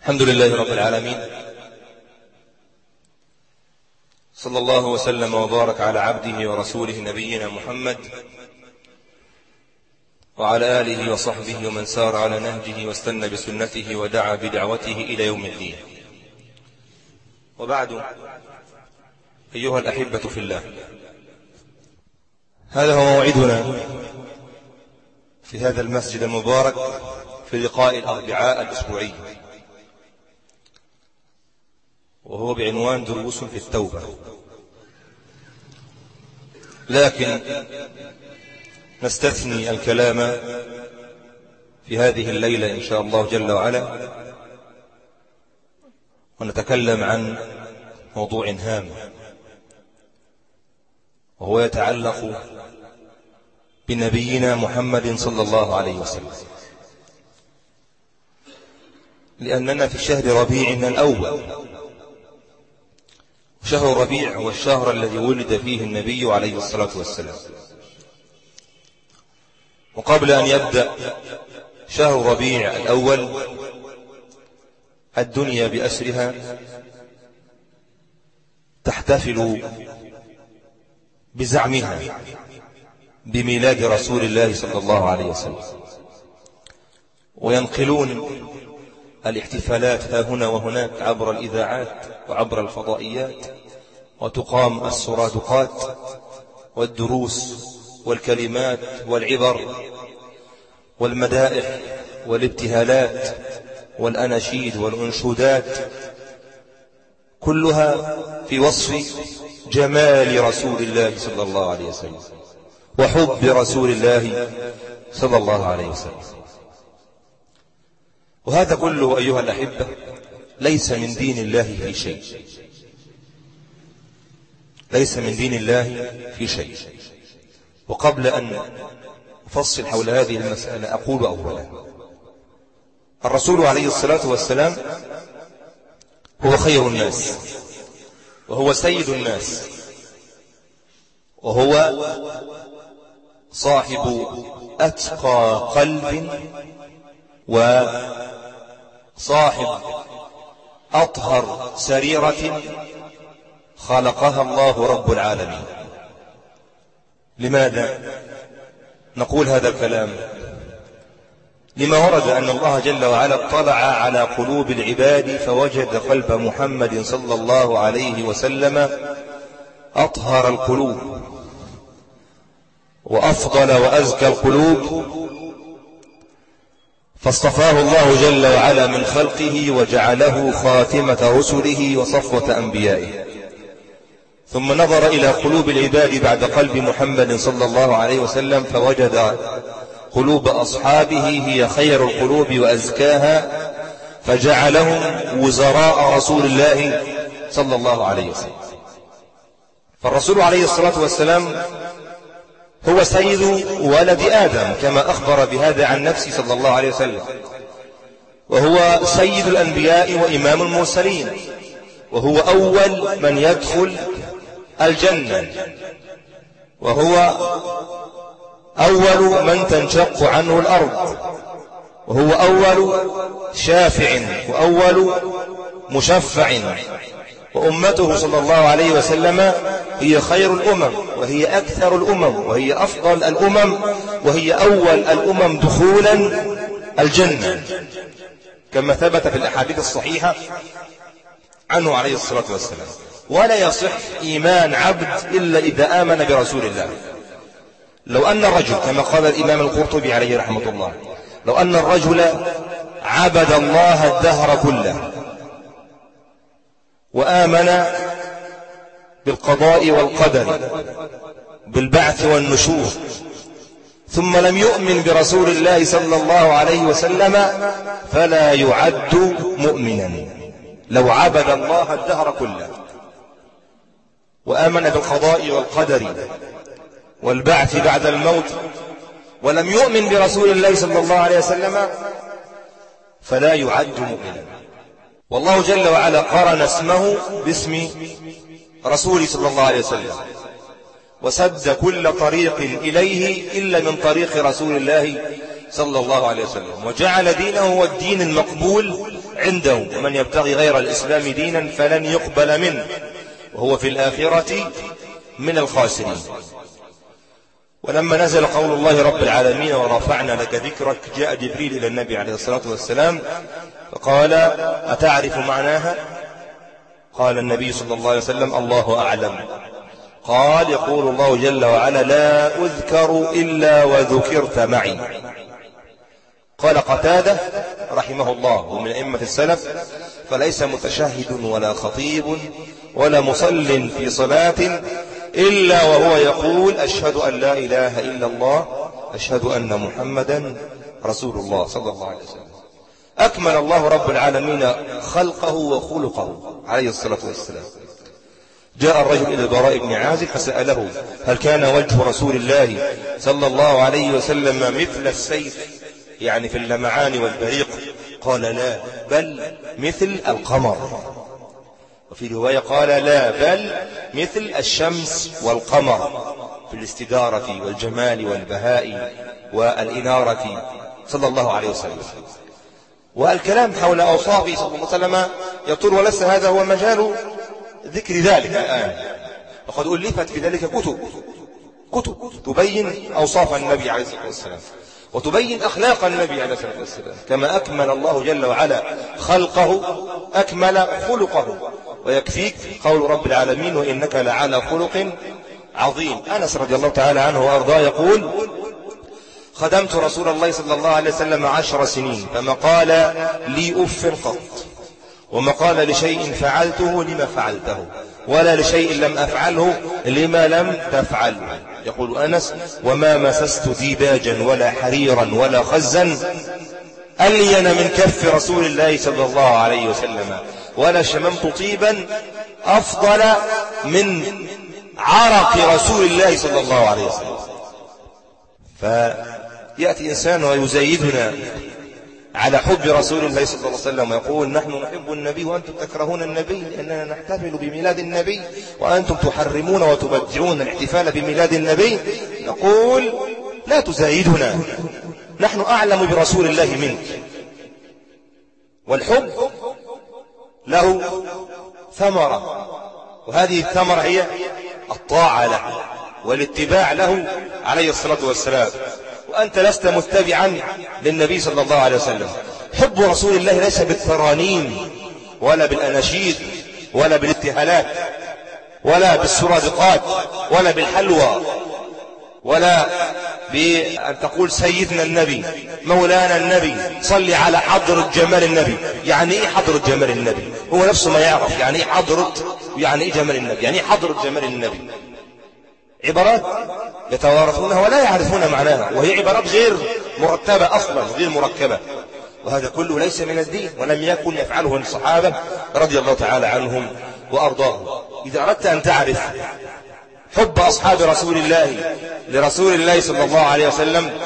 الحمد لله رب العالمين. صلى الله وسلم وبارك على عبده ورسوله نبينا محمد وعلى آله وصحبه ومن سار على نهجه واستنى بسنته ودعا بدعوته إلى يوم الدين. وبعد أيها الأحبة في الله هذا هو موعدنا في هذا المسجد المبارك في لقاء الأربعاء الأسبوعي. وهو بعنوان دروس في التوبة. لكن نستثني الكلام في هذه الليلة إن شاء الله جل وعلا ونتكلم عن موضوع هام وهو يتعلق بنبينا محمد صلى الله عليه وسلم. لأننا في شهر ربيع الأول شهر ربيع هو الشهر الذي ولد فيه النبي عليه الصلاة والسلام. وقبل أن يبدأ شهر ربيع الأول الدنيا بأسرها تحتفل بزعمها بميلاد رسول الله صلى الله عليه وسلم. وينقلون الاحتفالات ها هنا وهناك عبر الإذاعات وعبر الفضائيات. وتقام السرادقات والدروس والكلمات والعبر والمدائح والابتهالات والأناشيد والأنشودات كلها في وصف جمال رسول الله صلى الله عليه وسلم وحب رسول الله صلى الله عليه وسلم. وهذا كله أيها الأحبة ليس من دين الله في شيء. ليس من دين الله في شيء. وقبل أن أفصل حول هذه المسألة أقول أولا. الرسول عليه الصلاة والسلام هو خير الناس وهو سيد الناس وهو صاحب أتقى قلب وصاحب أطهر سريرة خلقها الله رب العالمين. لماذا نقول هذا الكلام؟ لما ورد أن الله جل وعلا اطلع على قلوب العباد فوجد قلب محمد صلى الله عليه وسلم أطهر القلوب وأفضل وأزكى القلوب فاصطفاه الله جل وعلا من خلقه وجعله خاتمة رسله وصفوة أنبيائه. ثم نظر إلى قلوب العباد بعد قلب محمد صلى الله عليه وسلم فوجد قلوب أصحابه هي خير القلوب وأزكاها فجعلهم وزراء رسول الله صلى الله عليه وسلم. فالرسول عليه الصلاة والسلام هو سيد ولد آدم كما أخبر بهذا عن نفسه صلى الله عليه وسلم. وهو سيد الأنبياء وإمام المرسلين وهو أول من يدخل الجنة. وهو أول من تنشق عنه الأرض. وهو أول شافع وأول مشفع. وأمته صلى الله عليه وسلم هي خير الأمم وهي أكثر الأمم وهي أفضل الأمم وهي أول الأمم دخولا الجنة. كما ثبت في الأحاديث الصحيحة عنه عليه الصلاة والسلام. ولا يصح إيمان عبد إلا إذا آمن برسول الله. لو أن الرجل كما قال الإمام القرطبي عليه رحمة الله لو أن الرجل عبد الله الدهر كله وآمن بالقضاء والقدر بالبعث والنشور ثم لم يؤمن برسول الله صلى الله عليه وسلم فلا يعد مؤمنا. لو عبد الله الدهر كله. وآمن بالقضاء والقدر والبعث بعد الموت ولم يؤمن برسول الله صلى الله عليه وسلم فلا يعد مؤمنا. والله جل وعلا قرن اسمه باسم رسول صلى الله عليه وسلم وسد كل طريق إليه إلا من طريق رسول الله صلى الله عليه وسلم وجعل دينه هو الدين المقبول عنده ومن يبتغي غير الإسلام دينا فلن يقبل منه. وهو في الآخرة من الخاسرين. ولما نزل قول الله رب العالمين ورفعنا لك ذكرك جاء جبريل إلى النبي عليه الصلاة والسلام فقال أتعرف معناها؟ قال النبي صلى الله عليه وسلم الله أعلم. قال يقول الله جل وعلا لا أذكر إلا وذكرت معي. قال قتادة رحمه الله ومن أئمة السلف فليس متشهد ولا خطيب ولا مصل في صلاة إلا وهو يقول أشهد أن لا إله إلا الله أشهد أن محمدا رسول الله صلى الله عليه وسلم. أكمل الله رب العالمين خلقه وخلقه عليه الصلاة والسلام. جاء الرجل إلى البراء بن عازب فسأله هل كان وجه رسول الله صلى الله عليه وسلم مثل السيف؟ يعني في اللمعان والبريق؟ قال لا بل مثل القمر. وفي رواية قال لا بل مثل الشمس والقمر في الاستدارة والجمال والبهاء والإنارة صلى الله عليه وسلم. والكلام حول أوصافه صلى الله عليه وسلم يطول وليس هذا هو مجال ذكر ذلك الآن. وقد ألفت في ذلك كتب كتب تبين أوصاف النبي عليه الصلاة والسلام وتبين أخلاق النبي عليه الصلاة والسلام. كما أكمل الله جل وعلا خلقه أكمل خلقه. ويكفيك قول رب العالمين وإنك لعلى خلق عظيم. أنس رضي الله تعالى عنه وأرضاه يقول خدمت رسول الله صلى الله عليه وسلم عشر سنين فما قال لي أف قط وما قال لشيء فعلته لما فعلته ولا لشيء لم أفعله لما لم تفعل. يقول أنس وما مسست ديباجا ولا حريرا ولا خزا ألين من كف رسول الله صلى الله عليه وسلم. ولا شممت طيبا أفضل من عرق رسول الله صلى الله عليه وسلم. فيأتي إنسان ويزايدنا على حب رسول الله صلى الله عليه وسلم ويقول نحن نحب النبي وأنتم تكرهون النبي لأننا نحتفل بميلاد النبي وأنتم تحرمون وتبدعون الاحتفال بميلاد النبي. نقول لا تزايدنا. نحن أعلم برسول الله منك. والحب له ثمرة. وهذه الثمرة هي الطاعة له والاتباع له عليه الصلاة والسلام. وأنت لست متبعا للنبي صلى الله عليه وسلم. حب رسول الله ليس بالترانيم ولا بالأناشيد ولا بالابتهالات ولا بالسرادقات ولا بالحلوى ولا بأن تقول سيدنا النبي مولانا النبي صلي على حضرة جمال النبي. يعني إيه حضرة جمال النبي؟ هو نفسه ما يعرف يعني إيه حضرة يعني إيه جمال النبي؟ يعني إيه حضرة جمال النبي؟ عبارات يتوارثونها ولا يعرفون معناها وهي عبارات غير مرتبة أصلا غير مركبة. وهذا كله ليس من الدين ولم يكن يفعله الصحابة رضي الله تعالى عنهم وأرضاهم. إذا أردت أن تعرف حب أصحاب رسول الله لرسول الله صلى الله عليه وسلم.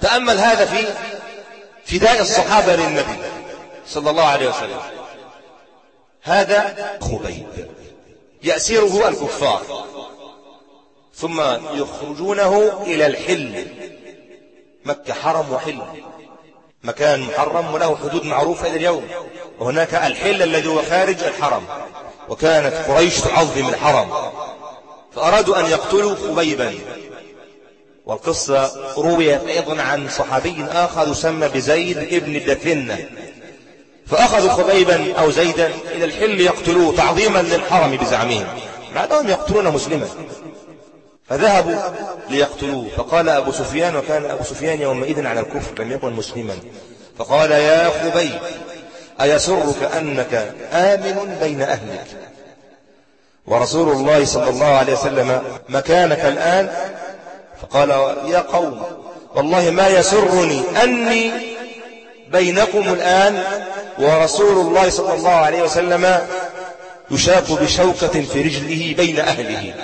تأمل هذا في فداء الصحابة للنبي صلى الله عليه وسلم. هذا خبيب يأسره الكفار ثم يخرجونه إلى الحل. مكة حرم وحل مكان محرم وله حدود معروفة إلى اليوم. وهناك الحل الذي هو خارج الحرم وكانت قريش تعظم الحرم. فأرادوا أن يقتلوا خبيبا والقصة رويت أيضا عن صحابي آخر يسمى بزيد ابن دثنة فأخذوا خبيبا أو زيدا إلى الحل يقتلوه تعظيما للحرم بزعمهم. بعدهم يقتلون مسلما فذهبوا ليقتلوه. فقال أبو سفيان وكان أبو سفيان يومئذ على الكفر لم يكن مسلما. فقال يا خبي أيسرك أنك آمن بين أهلك؟ ورسول الله صلى الله عليه وسلم مكانك الآن؟ فقال يا قوم والله ما يسرني أني بينكم الآن ورسول الله صلى الله عليه وسلم يشاك بشوكة في رجله بين أهله.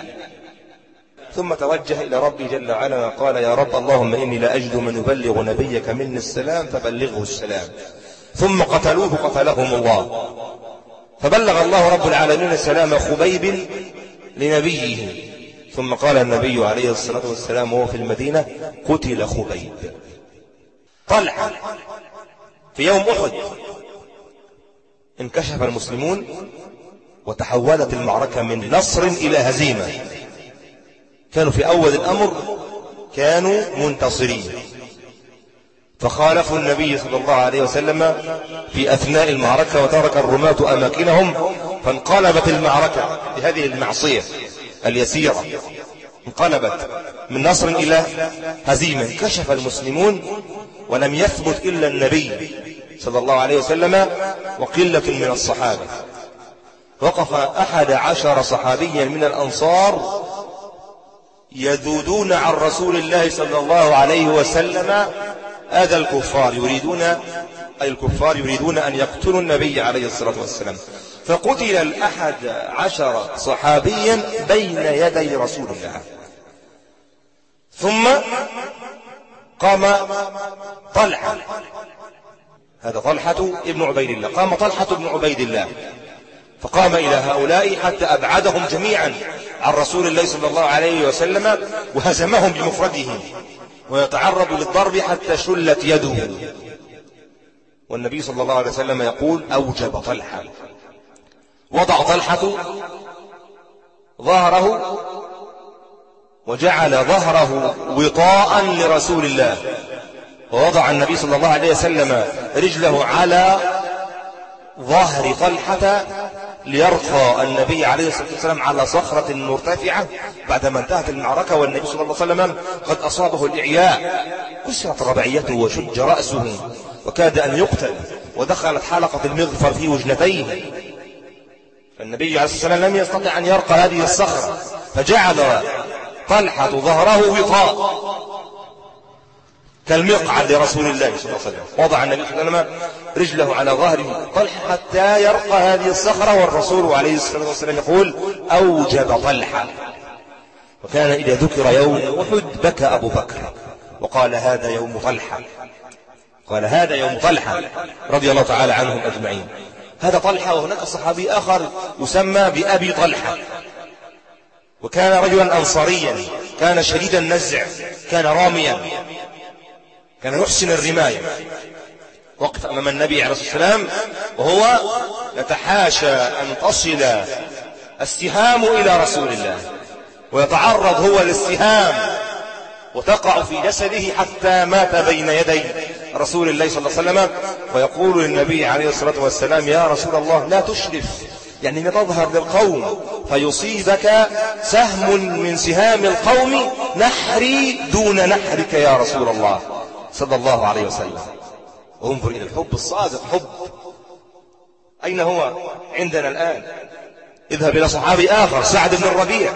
ثم توجه إلى ربي جل وعلا وقال يا رب اللهم إني لا أجد من يبلغ نبيك مني السلام فبلغه السلام. ثم قتلوه قتلهم الله. فبلغ الله رب العالمين السلام خبيب لنبيه. ثم قال النبي عليه الصلاة والسلام وهو في المدينة قتل خبيب. طلحة. في يوم أحد انكشف المسلمون وتحولت المعركة من نصر إلى هزيمة. كانوا في أول الأمر كانوا منتصرين. فخالفوا النبي صلى الله عليه وسلم في أثناء المعركة وترك الرماة أماكنهم فانقلبت المعركة بهذه المعصية اليسيرة. انقلبت من نصر إلى هزيمة. كشف المسلمون ولم يثبت إلا النبي صلى الله عليه وسلم وقلة من الصحابة. وقف أحد عشر صحابيا من الأنصار يذودون عن رسول الله صلى الله عليه وسلم هذا الكفار يريدون أي الكفار يريدون أن يقتلوا النبي عليه الصلاة والسلام. فقتل الأحد عشر صحابيا بين يدي رسول الله. ثم قام طلحة. هذا طلحة ابن عبيد الله. قام طلحة ابن عبيد الله. فقام إلى هؤلاء حتى أبعدهم جميعا عن رسول الله صلى الله عليه وسلم وهزمهم بمفرده ويتعرض للضرب حتى شلت يده. والنبي صلى الله عليه وسلم يقول أوجب طلحة. وضع طلحة ظهره وجعل ظهره وطاء لرسول الله. ووضع النبي صلى الله عليه وسلم رجله على ظهر طلحة ليرقى النبي عليه الصلاة والسلام على صخرة مرتفعة بعدما انتهت المعركة والنبي صلى الله عليه وسلم قد أصابه الإعياء. كسرت ربعيته وشج رأسه وكاد أن يقتل ودخلت حلقة المغفر في وجنتيه. فالنبي عليه الصلاة والسلام لم يستطع أن يرقى هذه الصخرة فجعل طلحة ظهره وطاء كالمقعد لرسول الله صلى الله عليه وسلم. وضع النبي صلى الله عليه وسلم رجله على ظهره طلحة حتى يرقى هذه الصخرة والرسول عليه الصلاة والسلام يقول أوجب طلحة. وكان إذا ذكر يوم أحد بكى أبو بكر. وقال هذا يوم طلحة. قال هذا يوم طلحة. رضي الله تعالى عنهم أجمعين. هذا طلحة وهناك صحابي آخر يسمى بأبي طلحة. وكان رجلا أنصاريا. كان شديد النزع. كان راميا. كان يحسن الرماية. وقف أمام النبي عليه الصلاة والسلام وهو يتحاشى أن تصل السهام إلى رسول الله. ويتعرض هو للسهام وتقع في جسده حتى مات بين يدي رسول الله صلى الله عليه وسلم. ويقول للنبي عليه الصلاة والسلام يا رسول الله لا تشرف. يعني تظهر للقوم فيصيبك سهم من سهام القوم نحري دون نحرك يا رسول الله. صلى الله عليه وسلم. انظر إلى الحب الصادق حب. أين هو عندنا الآن؟ اذهب إلى صحابي آخر سعد بن الربيع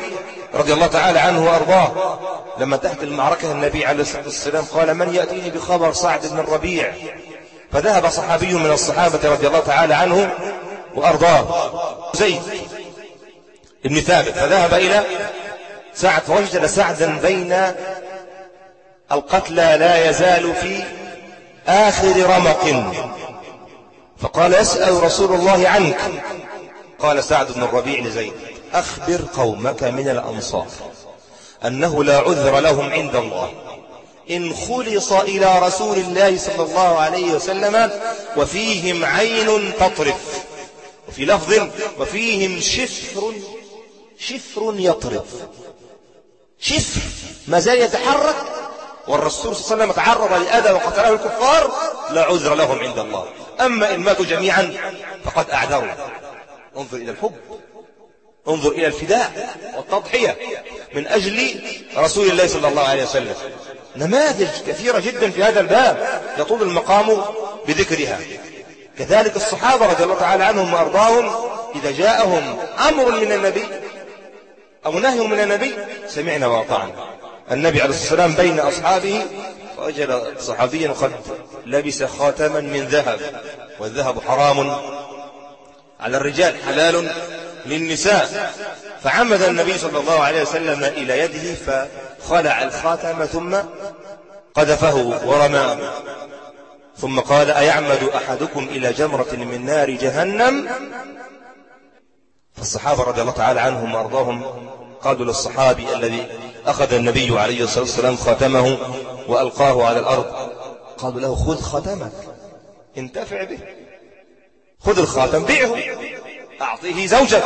رضي الله تعالى عنه وأرضاه. لما تحت المعركة النبي عليه الصلاة والسلام قال من يأتيني بخبر سعد بن الربيع؟ فذهب صحابي من الصحابة رضي الله تعالى عنه وأرضاه. زيد ابن ثابت فذهب إلى سعد فوجد سعدا بين القتلى لا يزال في آخر رمق. فقال يسأل رسول الله عنك. قال سعد بن الربيع لزيد أخبر قومك من الأنصار أنه لا عذر لهم عند الله. إن خلص إلى رسول الله صلى الله عليه وسلم وفيهم عين تطرف وفي لفظ وفيهم شفر شفر يطرف. شفر ما زال يتحرك والرسول صلى الله عليه وسلم تعرض لأذى وقتله الكفار لا عذر لهم عند الله. أما إن ماتوا جميعا فقد أعذروا. انظر إلى الحب. انظر إلى الفداء والتضحية من أجل رسول الله صلى الله عليه وسلم. نماذج كثيرة جدا في هذا الباب يطول المقام بذكرها. كذلك الصحابة رضي الله تعالى عنهم وأرضاهم إذا جاءهم أمر من النبي أو نهي من النبي سمعنا وأطعنا. النبي عليه الصلاة والسلام بين أصحابه وجد صحابيا قد لبس خاتما من ذهب والذهب حرام على الرجال حلال للنساء. فعمد النبي صلى الله عليه وسلم إلى يده فخلع الخاتم ثم قذفه ورماه ثم قال أيعمد أحدكم إلى جمرة من نار جهنم؟ فالصحابة رضي الله تعالى عنهم وأرضاهم قالوا للصحابي الذي أخذ النبي عليه الصلاة والسلام خاتمه وألقاه على الأرض. قالوا له خذ خاتمك. انتفع به. خذ الخاتم بيعه. أعطيه زوجك.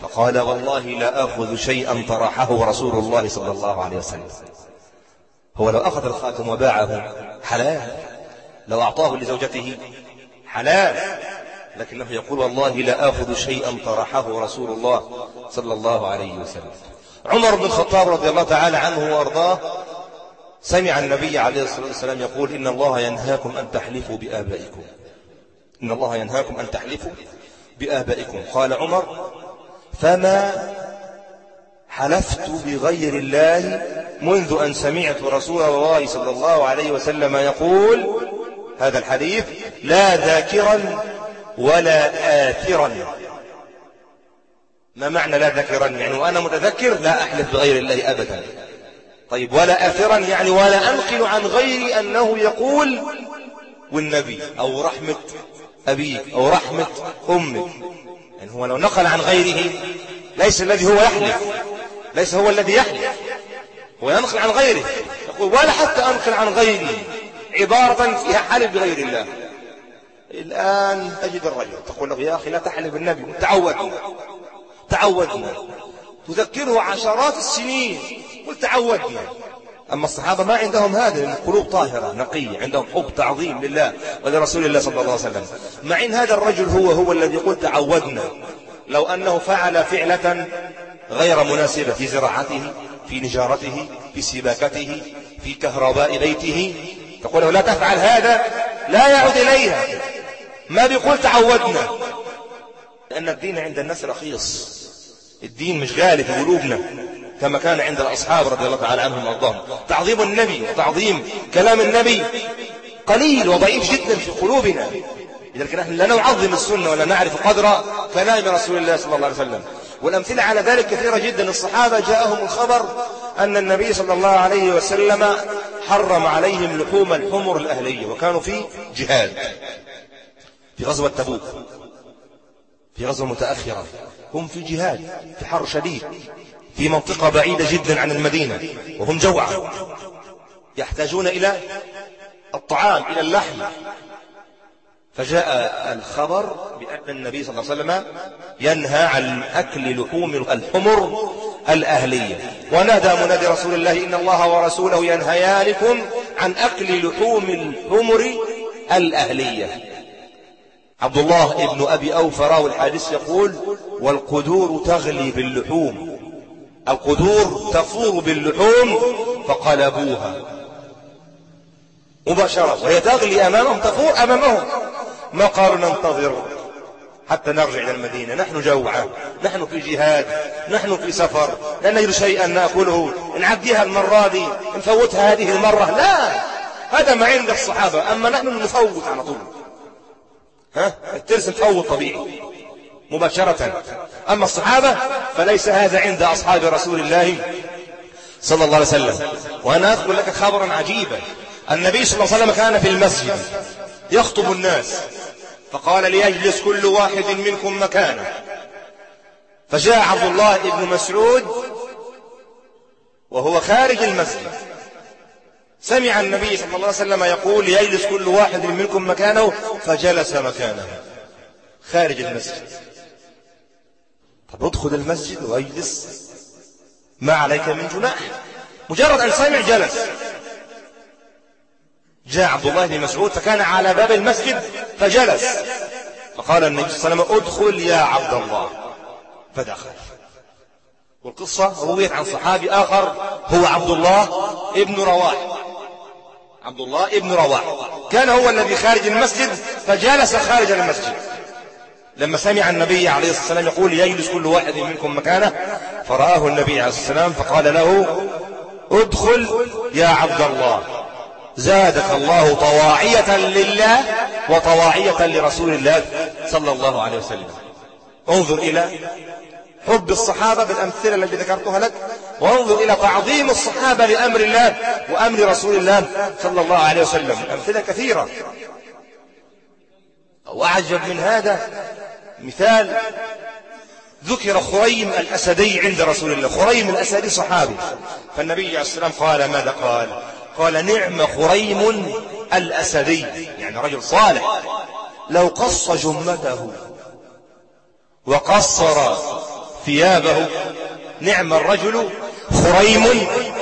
فقال والله لا أخذ شيئا طرحه رسول الله صلى الله عليه وسلم. هو لو أخذ الخاتم وباعه حلال. لو أعطاه لزوجته حلال. لكنه يقول والله لا آخذ شيئا طرحه رسول الله صلى الله عليه وسلم. عمر بن الخطاب رضي الله تعالى عنه وأرضاه سمع النبي عليه الصلاة والسلام يقول إن الله ينهاكم أن تحلفوا بآبائكم. إن الله ينهاكم أن تحلفوا بآبائكم. قال عمر فما حلفت بغير الله منذ أن سمعت رسول الله صلى الله عليه وسلم يقول هذا الحديث لا ذاكرا ولا آثرا. ما معنى لا ذاكرا يعني وأنا متذكر لا أحلف بغير الله أبدا. طيب ولا آثرا يعني ولا أنقل عن غيري أنه يقول والنبي أو رحمة أبيك أو رحمة أمك. يعني هو لو نقل عن غيره ليس الذي هو يحلف ليس هو الذي يحلف. هو ينقل عن غيره. يقول ولا حتى أنقل عن غيري عبارة فيها حلف بغير الله. الآن تجد الرجل تقول له يا أخي لا تحلف بالنبي تعودنا تعودنا. تذكره عشرات السنين. قل تعودنا. أما الصحابة ما عندهم هذا القلوب طاهرة نقية عندهم حب تعظيم لله ولرسول الله صلى الله عليه وسلم. مع إن هذا الرجل هو هو الذي يقول تعودنا. لو أنه فعل فعلة غير مناسبة في زراعته في نجارته في سباكته في كهرباء بيته تقول له لا تفعل هذا لا يعود إليها. ما بيقول تعودنا. لأن الدين عند الناس رخيص. الدين مش غالي في قلوبنا كما كان عند الأصحاب رضي الله تعالى عنهم وأرضاهم. تعظيم النبي وتعظيم كلام النبي قليل وضعيف جدا في قلوبنا. لذلك نحن لا نعظم السنة ولا نعرف قدر كلام رسول الله صلى الله عليه وسلم. والأمثلة على ذلك كثيرة جدا. الصحابة جاءهم الخبر أن النبي صلى الله عليه وسلم حرم عليهم لحوم الحمر الأهلية وكانوا في جهاد في غزوة تبوك. في غزوة متأخرة. هم في جهاد في حر شديد في منطقة بعيدة جدا عن المدينة وهم جوعى يحتاجون إلى الطعام إلى اللحم. فجاء الخبر بأن النبي صلى الله عليه وسلم ينهى عن أكل لحوم الحمر الأهلية. ونادى منادي رسول الله إن الله ورسوله ينهيانكم عن أكل لحوم الحمر الأهلية. عبد الله ابن أبي أوفى راوي يقول والقدور تغلي باللحوم. القدور تفور باللحوم فقلبوها مباشرة وهي تغلي أمامهم تفور أمامهم. ما قالوا ننتظر حتى نرجع إلى المدينة. نحن جوعى نحن في جهاد نحن في سفر لا نجد شيئا نأكله. نعديها المرة دي نفوتها هذه المرة. لا هذا ما عند الصحابة. أما نحن نفوت على طول. ها؟ الترس مفوت طبيعي. مباشرة. أما الصحابة فليس هذا عند أصحاب رسول الله صلى الله عليه وسلم. وأنا أذكر لك خبرا عجيبا. النبي صلى الله عليه وسلم كان في المسجد يخطب الناس. فقال ليجلس كل واحد منكم مكانه. فجاء عبد الله بن مسعود وهو خارج المسجد. سمع النبي صلى الله عليه وسلم يقول يجلس كل واحد منكم مكانه. فجلس مكانه. خارج المسجد. طب ادخل المسجد واجلس. ما عليك من جناح. مجرد أن سمع جلس. جاء عبد الله بن مسعود فكان على باب المسجد فجلس. فقال النبي صلى الله عليه وسلم ادخل يا عبد الله. فدخل. والقصة رويت عن صحابي آخر هو عبد الله ابن رواح. عبد الله ابن رواح. كان هو الذي خارج المسجد فجلس خارج المسجد. لما سمع النبي عليه الصلاة والسلام يقول يجلس كل واحد منكم مكانه. فرآه النبي عليه الصلاة والسلام فقال له ادخل يا عبد الله زادك الله طواعية لله وطواعية لرسول الله صلى الله عليه وسلم. انظر إلى حب الصحابة بالأمثلة التي ذكرتها لك. وانظر إلى تعظيم الصحابة لأمر الله وأمر رسول الله صلى الله عليه وسلم. أمثلة كثيرة. وأعجب من هذا مثال ذكر خريم الأسدي عند رسول الله. خريم الأسدي صحابي. فالنبي عليه السلام قال ماذا قال؟ قال نعم خريم الأسدي. يعني رجل صالح. لو قص جمته وقصر ثيابه نعم الرجل خريم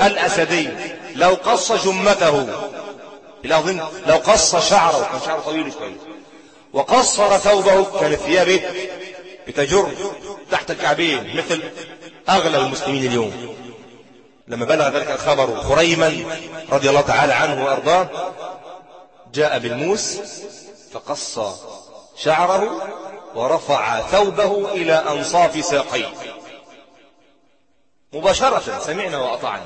الأسدي. لو قص جمته. لو قص شعره. كان شعره طويل شوية وقصر ثوبه كان ثيابه بتجر تحت الكعبين مثل أغلب المسلمين اليوم. لما بلغ ذلك الخبر خريما رضي الله تعالى عنه وأرضاه جاء بالموس فقص شعره ورفع ثوبه إلى أنصاف ساقيه. مباشرة سمعنا وأطعنا.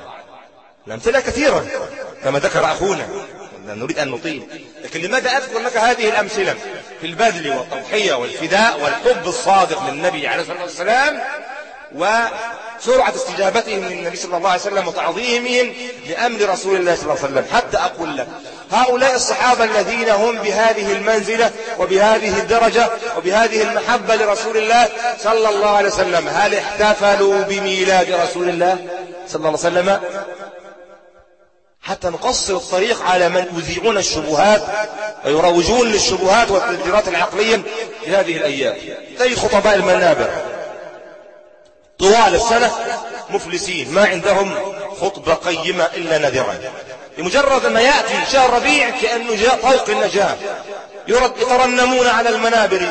الأمثلة كثيرة كما ذكر أخونا. نريد أن نطيل. لكن لماذا أذكر لك هذه الأمثلة؟ في البذل والتضحية والفداء والحب الصادق للنبي عليه الصلاة والسلام وسرعة استجابتهم للنبي صلى الله عليه وسلم وتعظيمهم لأمر رسول الله صلى الله عليه وسلم. حتى أقول لك هؤلاء الصحابة الذين هم بهذه المنزلة وبهذه الدرجة وبهذه المحبة لرسول الله صلى الله عليه وسلم هل احتفلوا بميلاد رسول الله صلى الله عليه وسلم؟ حتى نقصر الطريق على من يذيعون الشبهات ويروجون للشبهات والتدبيرات العقلية في هذه الأيام. تجد خطباء المنابر. طوال السنة مفلسين. ما عندهم خطبة قيمة إلا نذرا بمجرد ما يأتي شهر ربيع كأنه جاء طوق النجاة. يترنمون على المنابر.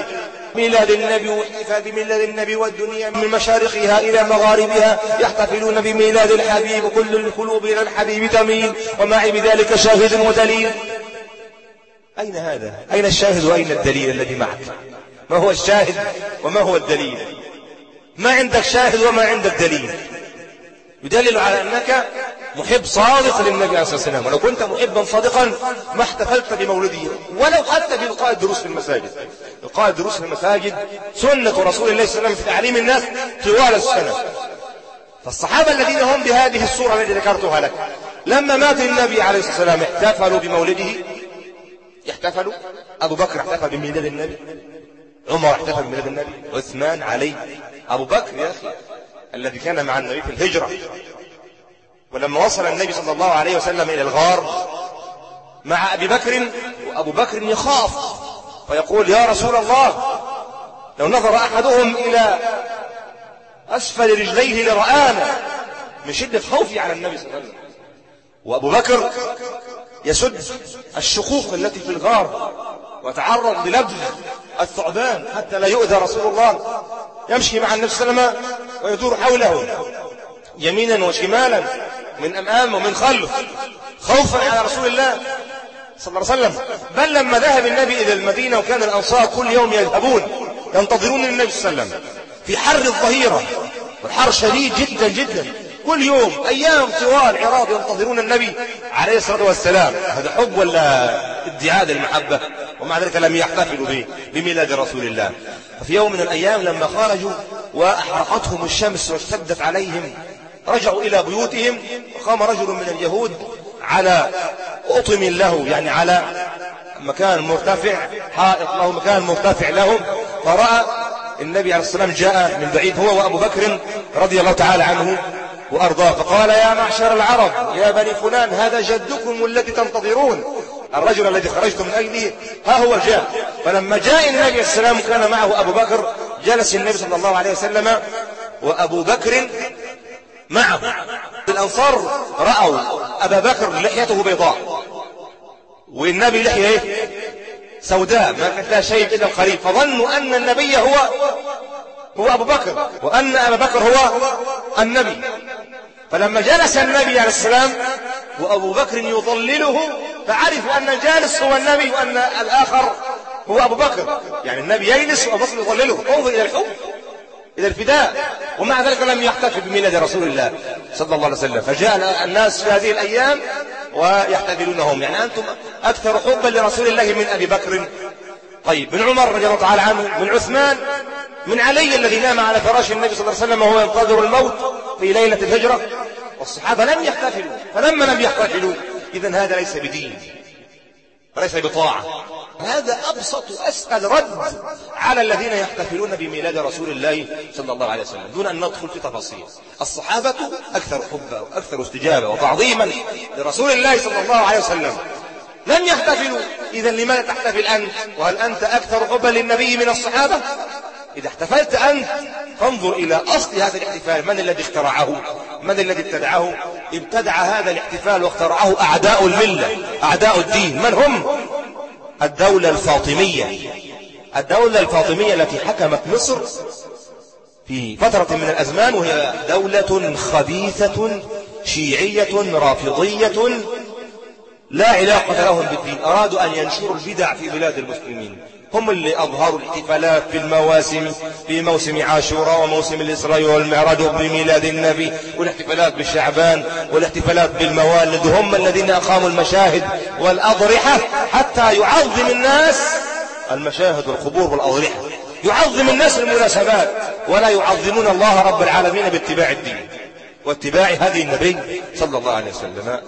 ميلاد النبي واحتفال بميلاد النبي والدنيا من مشارقها إلى مغاربها. يحتفلون بميلاد الحبيب. كل القلوب إلى الحبيب تميل. ومعي بذلك شاهد ودليل. أين هذا؟ أين الشاهد وأين الدليل الذي معك؟ ما هو الشاهد وما هو الدليل؟ ما عندك شاهد وما عندك دليل. يدلل على أنك محب صادق للنبي عليه الصلاة والسلام. ولو كنت محبا صادقا ما احتفلت بمولده. ولو حتى بإلقاء الدروس في المساجد. إلقاء الدروس في المساجد سنة رسول الله صلى الله عليه وسلم في تعليم الناس طوال السنة. فالصحابة الذين هم بهذه الصورة التي ذكرتها لك لما مات النبي عليه الصلاة والسلام احتفلوا بمولده. احتفلوا؟ أبو بكر احتفل بميلاد النبي. عمر احتفل بميلاد النبي. عثمان علي. أبو بكر يا أخي الذي كان مع النبي في الهجرة. ولما وصل النبي صلى الله عليه وسلم إلى الغار مع أبي بكر وأبو بكر يخاف ويقول يا رسول الله لو نظر أحدهم إلى أسفل رجليه لرآنا من شدة خوفي على النبي صلى الله عليه وسلم. وأبو بكر يسد الشقوق التي في الغار. وتعرض للبذ الثعبان حتى لا يؤذى رسول الله. يمشي مع النبي صلى الله عليه وسلم ويدور حوله يمينا وشمالا من أمام ومن خلف خوفا على رسول الله صلى الله عليه وسلم. بل لما ذهب النبي إلى المدينة وكان الأنصار كل يوم يذهبون ينتظرون النبي صلى الله عليه وسلم في حر الظهيرة والحر شديد جدا جدا. كل يوم أيام طوال عراض ينتظرون النبي عليه الصلاة والسلام. هذا حب ولا ادعاء للمحبة؟ ومع ذلك لم يحتفلوا به بميلاد رسول الله. ففي يوم من الأيام لما خرجوا وأحرقتهم الشمس واشتدت عليهم رجعوا إلى بيوتهم وقام رجل من اليهود على أطم له يعني على مكان مرتفع حائط له مكان مرتفع لهم فرأى النبي عليه والسلام جاء من بعيد هو وأبو بكر رضي الله تعالى عنه وأرضاه فقال يا معشر العرب يا بني فلان هذا جدكم الذي تنتظرون. الرجل الذي خرجت من أجله ها هو جاء فلما جاء النبي عليه السلام كان معه أبو بكر جلس النبي صلى الله عليه وسلم وأبو بكر معه. الأنصار رأوا أبا بكر لحيته بيضاء. والنبي لحية إيه؟ سوداء ما كانت لها شيء إلا القريب فظنوا أن النبي هو هو أبو بكر وأن أبا بكر هو النبي. فلما جلس النبي عليه السلام وأبو بكر يضلله فعرفوا أن الجالس هو النبي وأن الآخر هو أبو بكر. يعني النبي يجلس وأبو بكر يضلله انظر إلى الحب إلى الفداء. ومع ذلك لم يحتفل بميلاد رسول الله صلى الله عليه وسلم. فجاء الناس في هذه الأيام ويحتفلونهم. يعني أنتم أكثر حبا لرسول الله من أبي بكر. طيب من عمر رضي الله تعالى عنه من عثمان من علي الذي نام على فراش النبي صلى الله عليه وسلم وهو ينتظر الموت في ليلة الهجرة. والصحابة لم يحتفلوا. فلما لم يحتفلوا إذا هذا ليس بدين وليس بطاعة. هذا أبسط أسأل رد على الذين يحتفلون بميلاد رسول الله صلى الله عليه وسلم دون أن ندخل في تفاصيل. الصحابة أكثر حبا وأكثر استجابة وتعظيما لرسول الله صلى الله عليه وسلم. لم يحتفلوا إذا لماذا تحتفل أنت؟ وهل أنت أكثر حبا للنبي من الصحابة؟ إذا احتفلت أنت فانظر إلى أصل هذا الاحتفال من الذي اخترعه؟ من الذي ابتدعه؟ ابتدع هذا الاحتفال واخترعه أعداء الملة أعداء الدين. من هم؟ الدولة الفاطمية. الدولة الفاطمية التي حكمت مصر في فترة من الأزمان وهي دولة خبيثة شيعية رافضية. لا علاقة لهم بالدين. أرادوا أن ينشروا البدع في بلاد المسلمين. هم اللي أظهروا الاحتفالات في المواسم في موسم عاشوراء وموسم الإسراء والمعراج بميلاد النبي والاحتفالات بالشعبان والاحتفالات بالموالد هم الذين أقاموا المشاهد والأضرحة حتى يعظم الناس المشاهد والقبور والأضرحة. يعظم الناس المناسبات. ولا يعظمون الله رب العالمين باتباع الدين. واتباع هدي النبي صلى الله عليه وسلم.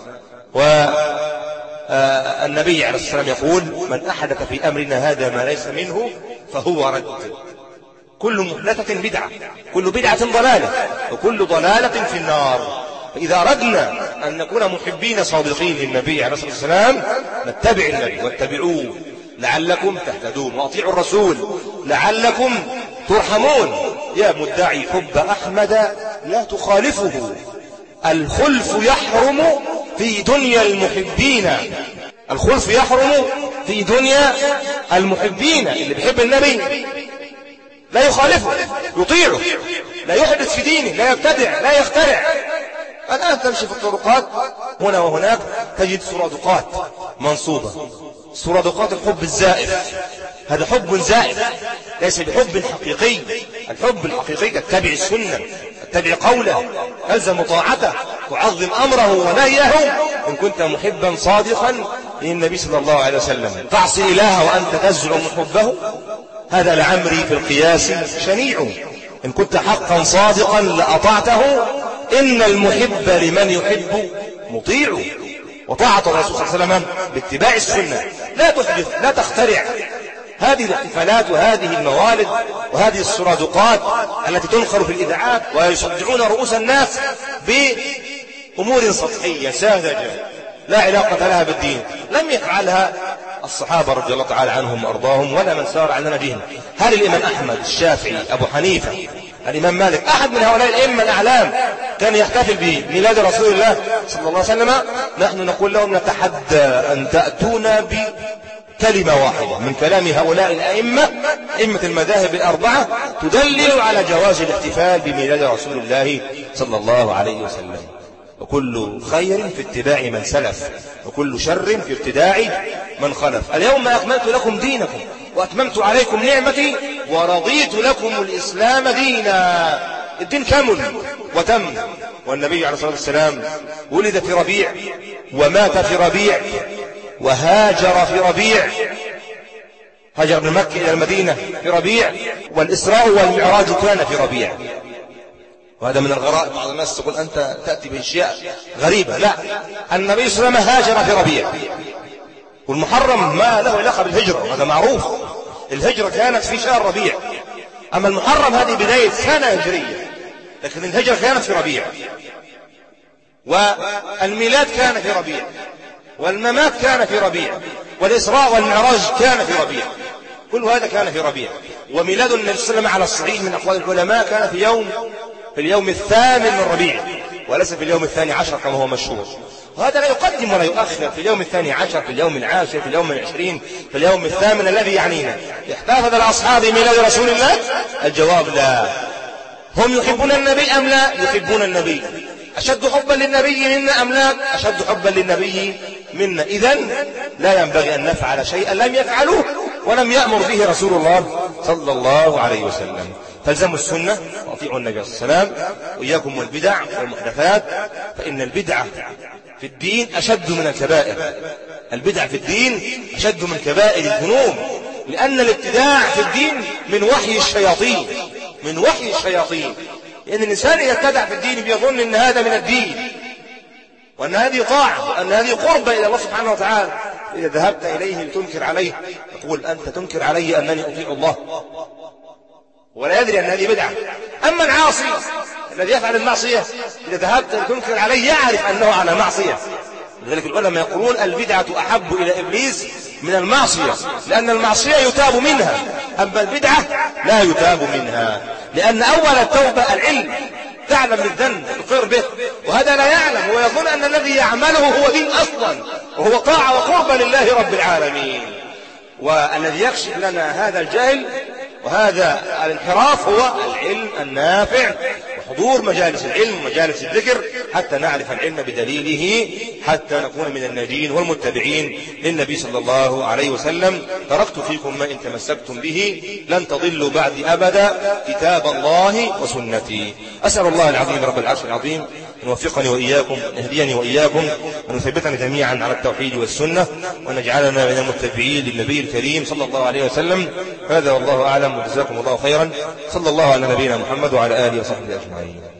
والنبي عليه الصلاة والسلام يقول من أحدث في أمرنا هذا ما ليس منه فهو رد. كل محدثة بدعة كل بدعة ضلالة وكل ضلالة في النار. فإذا أردنا أن نكون محبين صادقين للنبي عليه الصلاة والسلام نتبع النبي واتبعوه. لعلكم تهتدون وأطيعوا الرسول. لعلكم ترحمون. يا مدعي حب أحمد لا تخالفه. الخلف يحرم في دنيا المحبين. الخلف يحرم في دنيا المحبين. اللي بيحب النبي لا يخالفه يطيعه لا يحدث في دينه لا يبتدع لا يخترع. الآن تمشي في الطرقات هنا وهناك تجد سرادقات منصوبة. سرادقات الحب الزائف. هذا حب زائف ليس بحب حقيقي. الحب الحقيقي تتبع السنة تتبع قوله تلزم طاعته تعظم أمره ونهيه. إن كنت محبا صادقا للنبي صلى الله عليه وسلم. تعصي إله وأنت تزعم حبه. هذا لعمري في القياس شنيع. إن كنت حقا صادقا لأطعته. إن المحب لمن يحب مطيع. وطاعة الرسول صلى الله عليه وسلم باتباع السنة. لا تحدث لا تخترع. هذه الاحتفالات وهذه الموالد وهذه السرادقات التي تنخر في الإذاعات ويصدعون رؤوس الناس بأمور سطحية ساذجة لا علاقة لها بالدين. لم يفعلها الصحابة رضي الله تعالى عنهم وأرضاهم ولا من سار على نهجهم هل الإمام أحمد الشافعي أبو حنيفة الإمام مالك أحد من هؤلاء الأئمة الأعلام كان يحتفل بميلاد رسول الله صلى الله عليه وسلم؟ نحن نقول لهم نتحدى أن تأتونا بكلمة واحدة من كلام هؤلاء الأئمة أئمة المذاهب الأربعة تدلل على جواز الاحتفال بميلاد رسول الله صلى الله عليه وسلم. وكل خير في اتباع من سلف وكل شر في ابتداع من خلف. اليوم أكملت لكم دينكم وأتممت عليكم نعمتي ورضيت لكم الإسلام دينا. الدين كامل وتم. والنبي عليه الصلاة والسلام ولد في ربيع ومات في ربيع. وهاجر في ربيع. هاجر من مكة إلى المدينة في ربيع والإسراء والمعراج كان في ربيع. وهذا من الغرائب. بعض الناس تقول أنت تأتي بأشياء غريبة. لا النبي صلى الله عليه وسلم هاجر في ربيع. والمحرم ما له علاقة بالهجرة هذا معروف. الهجرة كانت في شهر ربيع. أما المحرم هذه بداية سنة هجرية لكن الهجرة كانت في ربيع. والميلاد كان في ربيع. والممات كان في ربيع والإسراء والمعراج كان في ربيع كل هذا كان في ربيع. وميلاد النبي صلى الله عليه وسلم على الصعيد من أقوال العلماء كان في يوم في اليوم الثامن من ربيع وليس في اليوم الثاني عشر كما هو مشهور. وهذا لا يقدم ولا يؤخر في اليوم الثاني عشر في اليوم العاشر في اليوم العشرين في اليوم الثامن الذي يعنينا. احتفظ الأصحاب ميلاد رسول الله؟ الجواب لا. هم يحبون النبي أم لا؟ يحبون النبي. أشد حبا للنبي منا أم لا؟ أشد حبا للنبي منا. إذا لا ينبغي أن نفعل شيئا لم يفعلوه ولم يأمر به رسول الله صلى الله عليه وسلم. فالزموا السنة وأطيعوا النبي صلى الله عليه وسلم وإياكم والبدع والمحدثات فإن البدعة في الدين أشد من الكبائر. البدع في الدين أشد من كبائر الذنوب لأن الابتداع في الدين من وحي الشياطين من وحي الشياطين. لأن الإنسان إذا ابتدع في الدين بيظن أن هذا من الدين. وأن هذه طاعة وأن هذه قربة إلى الله سبحانه وتعالى. إذا ذهبت إليه لتنكر عليه تقول أنت تنكر علي أنني أطيع الله. ولا يدري أن هذه بدعة. أما العاصي الذي يفعل المعصية إذا ذهبت لتنكر عليه يعرف أنه على معصية. لذلك العلماء يقولون البدعة أحب إلى إبليس من المعصية لأن المعصية يتاب منها. أما البدعة لا يتاب منها. لأن أول التوبة العلم. تعلم بالذنب تقر به. وهذا لا يعلم. ويظن أن الذي يعمله هو دين أصلا. وهو طاعة وقرب لله رب العالمين. والذي يكشف لنا هذا الجهل وهذا الانحراف هو العلم النافع. وحضور مجالس العلم ومجالس الذكر حتى نعرف العلم بدليله حتى نكون من الناجين والمتبعين للنبي صلى الله عليه وسلم. تركت فيكم ما إن تمسكتم به لن تضلوا بعد أبدا كتاب الله وسنتي. أسأل الله العظيم رب العرش العظيم أن يوفقني وإياكم يهديني وإياكم وأن يثبتنا جميعا على التوحيد والسنة وأن يجعلنا من المتبعين للنبي الكريم صلى الله عليه وسلم. هذا والله أعلم وجزاكم الله خيرا. صلى الله على نبينا محمد وعلى آله وصحبه أجمعين.